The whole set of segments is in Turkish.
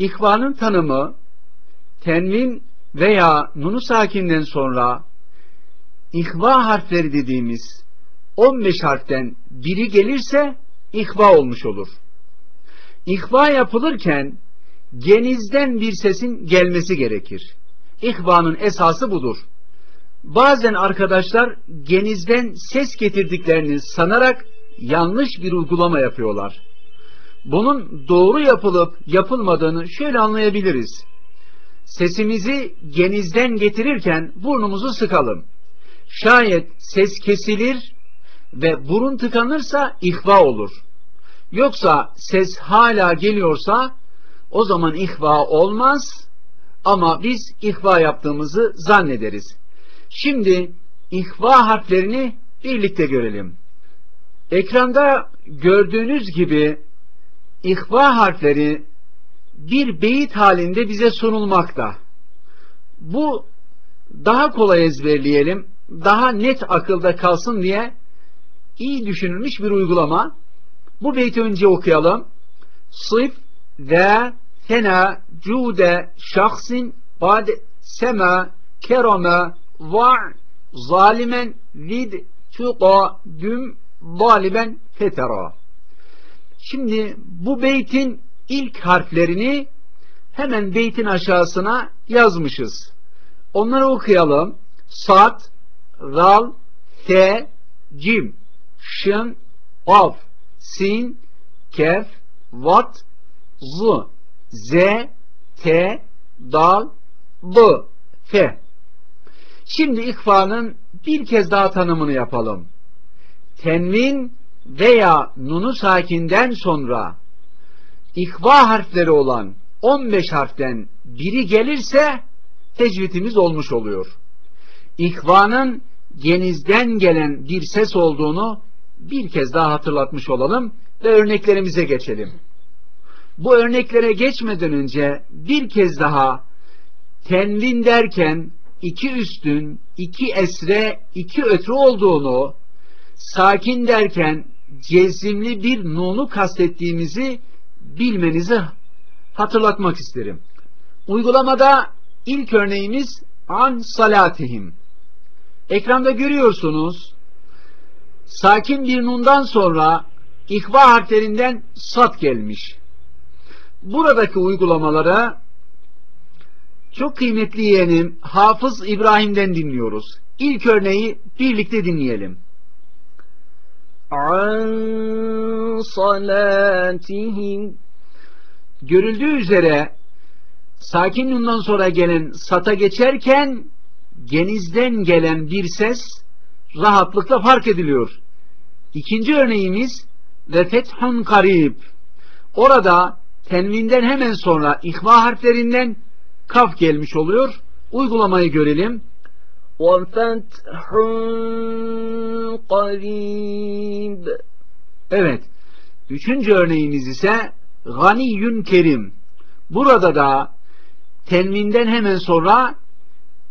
İhvanın tanımı tenvin veya nunu sakinden sonra ihva harfleri dediğimiz 15 harften biri gelirse ihva olmuş olur. İhva yapılırken genizden bir sesin gelmesi gerekir. İhvanın esası budur. Bazen arkadaşlar genizden ses getirdiklerini sanarak yanlış bir uygulama yapıyorlar. Bunun doğru yapılıp yapılmadığını şöyle anlayabiliriz. Sesimizi genizden getirirken burnumuzu sıkalım. Şayet ses kesilir ve burun tıkanırsa ihva olur. Yoksa ses hala geliyorsa o zaman ihva olmaz ama biz ihva yaptığımızı zannederiz. Şimdi ihva harflerini birlikte görelim. Ekranda gördüğünüz gibi ihva harfleri bir beyit halinde bize sunulmakta. Bu daha kolay ezberleyelim, daha net akılda kalsın diye iyi düşünülmüş bir uygulama. Bu beyti önce okuyalım. Sıf ve fena cude şahsin kad sema kerame va zalimen vid tuqa düm zaliben fetera. Şimdi bu beytin ilk harflerini hemen beytin aşağısına yazmışız. Onları okuyalım. Sat, ral, te, cim, şın, af, sin, kef, vat, z, z, t, dal, b, f. Şimdi ikfanın bir kez daha tanımını yapalım. Tenvin veya nunu sakinden sonra ikva harfleri olan 15 harften biri gelirse tecvidimiz olmuş oluyor. İhvanın genizden gelen bir ses olduğunu bir kez daha hatırlatmış olalım ve örneklerimize geçelim. Bu örneklere geçmeden önce bir kez daha tenvin derken iki üstün, iki esre, iki ötrü olduğunu, sakin derken cezimli bir nunu kastettiğimizi bilmenizi hatırlatmak isterim. Uygulamada ilk örneğimiz an salatihim. Ekranda görüyorsunuz sakin bir nundan sonra ihva harflerinden sat gelmiş. Buradaki uygulamalara çok kıymetli yeğenim Hafız İbrahim'den dinliyoruz. İlk örneği birlikte dinleyelim. An salatihim Görüldüğü üzere sakin nundan sonra gelen sata geçerken genizden gelen bir ses rahatlıkla fark ediliyor. İkinci örneğimiz ve fethun karib. Orada tenvinden hemen sonra ihva harflerinden kaf gelmiş oluyor. Uygulamayı görelim. وَفَتْحٌ قَرِيبٌ Evet. Üçüncü örneğimiz ise Ganiyyün Kerim. Burada da tenvinden hemen sonra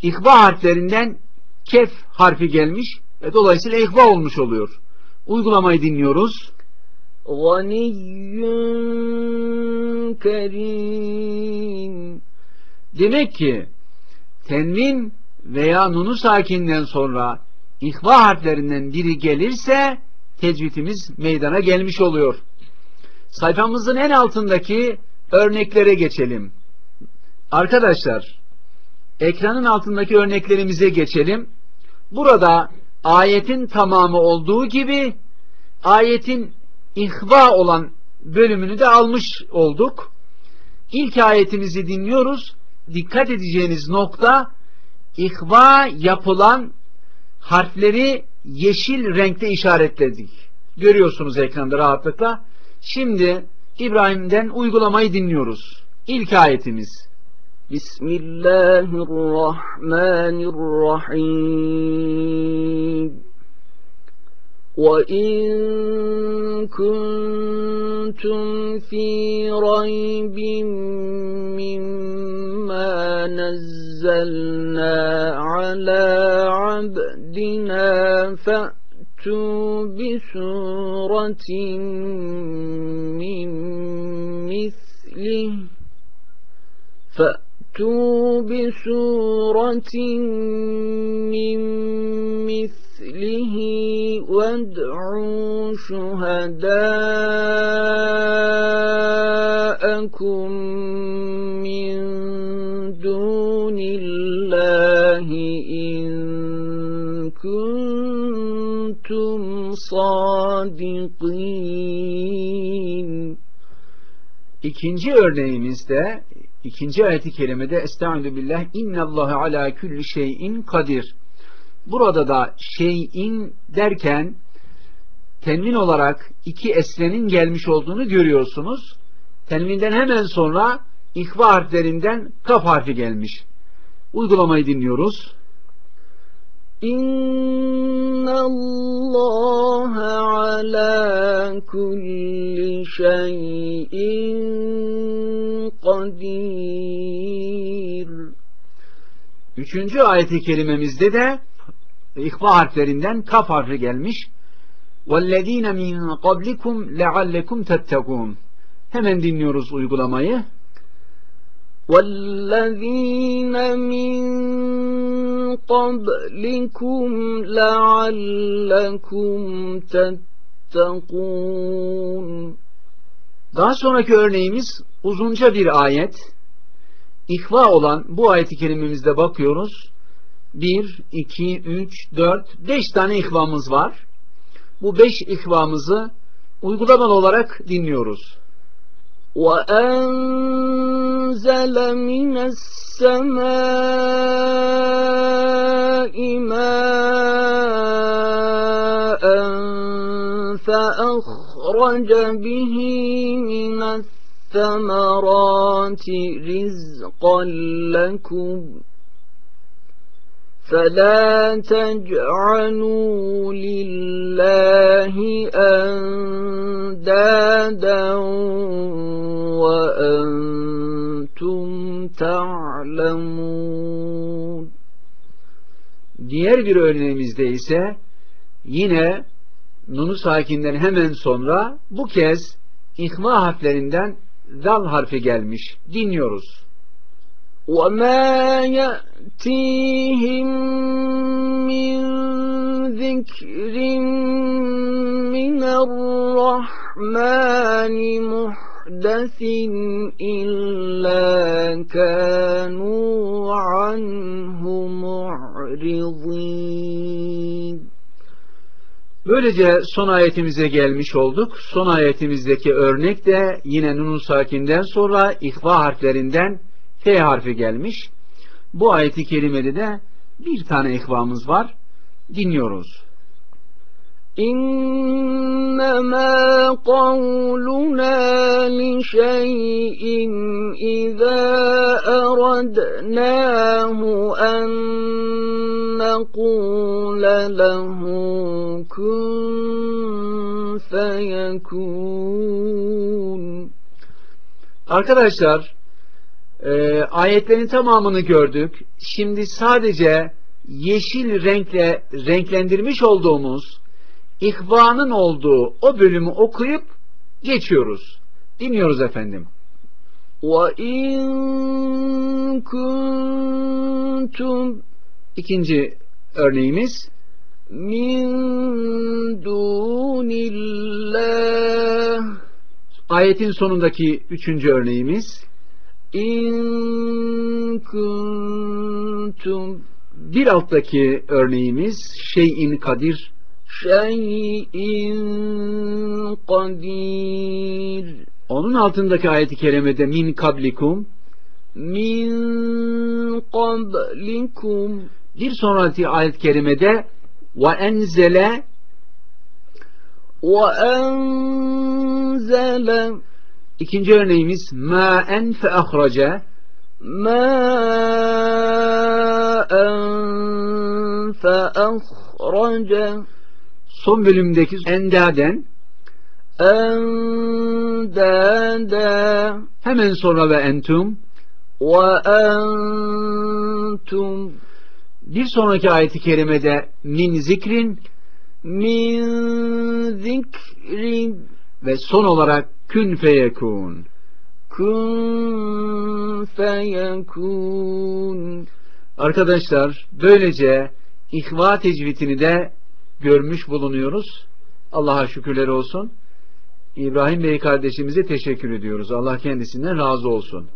ihva harflerinden kef harfi gelmiş ve dolayısıyla ihva olmuş oluyor. Uygulamayı dinliyoruz. غَنِيٌّ كَرِيمٌ Demek ki tenvin veya nunu sakinden sonra ihva harflerinden biri gelirse tecvidimiz meydana gelmiş oluyor. Sayfamızın en altındaki örneklere geçelim. Arkadaşlar, ekranın altındaki örneklerimize geçelim. Burada ayetin tamamı olduğu gibi ayetin ihva olan bölümünü de almış olduk. İlk ayetimizi dinliyoruz. Dikkat edeceğiniz nokta ihva yapılan harfleri yeşil renkte işaretledik. Görüyorsunuz ekranda rahatlıkla. Şimdi İbrahim'den uygulamayı dinliyoruz. İlk ayetimiz. Bismillahirrahmanirrahim. وَإِن كُنتُمْ فِي رَيْبٍ مِّمَّا نَزَّلْنَا عَلَى عَبْدِنَا فَأْتُوا بِسُورَةٍ مِّن مِّثْلِهِ فأتوا بسورة من مثله وادعوا شهداءكم كنتم صادقين İkinci örneğimizde, ikinci ayeti kerimede Estaizu billah innallâhe alâ külli şeyin kadir. Burada da şeyin derken tenvin olarak iki esrenin gelmiş olduğunu görüyorsunuz. Tenvinden hemen sonra ihva harflerinden kaf harfi gelmiş. Uygulamayı dinliyoruz. إن الله على كل شيء قدير Üçüncü ayeti kerimemizde de ihva harflerinden kaf harfi gelmiş. وَالَّذ۪ينَ مِنْ قَبْلِكُمْ لَعَلَّكُمْ تَتَّقُونَ Hemen dinliyoruz uygulamayı. والذين من قبلكم لعلكم تتقون Daha sonraki örneğimiz uzunca bir ayet. İhva olan bu ayeti kerimemizde bakıyoruz. 1, 2, 3, 4, 5 tane ihvamız var. Bu 5 ihvamızı uygulamalı olarak dinliyoruz. وأنزل من السماء ماء فأخرج به من الثمرات رزقا لكم فلا تجعلوا لله أندادا وأنتم تعلمون Diğer bir örneğimizde ise yine nunu sakinden hemen sonra bu kez ihva harflerinden dal harfi gelmiş. Dinliyoruz. وما يأتيهم من ذكر من الرحمن محدث إلا كانوا عنه معرضين Böylece son ayetimize gelmiş olduk. Son ayetimizdeki örnek de yine nun sakinden sonra ihva harflerinden T harfi gelmiş. Bu ayeti kerimede de bir tane ikvamız var. Dinliyoruz. İnnemâ kavluna li şeyin izâ eradnâhu en nekûle lehu kun. Arkadaşlar, e, ayetlerin tamamını gördük. Şimdi sadece yeşil renkle renklendirmiş olduğumuz ihvanın olduğu o bölümü okuyup geçiyoruz. Dinliyoruz efendim. وَإِن كُنتُمْ İkinci örneğimiz مِن دُونِ اللّٰهِ ayetin sonundaki üçüncü örneğimiz İn kuntum. Bir alttaki örneğimiz şeyin kadir. Şeyin kadir. Onun altındaki ayeti kerimede min kablikum. Min kablikum. Bir sonraki ayet-i kerimede ve enzele ve enzele İkinci örneğimiz ma'en fe ahraca ma'en fe ahraca son bölümdeki endaden. Endade. Hemen sonra ve entum. Ve entum. Bir sonraki ayeti kerimede min zikrin. Min zikrin ve son olarak kün feyekun. Kun feyekun. Arkadaşlar böylece ihva tecvidini de görmüş bulunuyoruz. Allah'a şükürler olsun. İbrahim Bey kardeşimize teşekkür ediyoruz. Allah kendisinden razı olsun.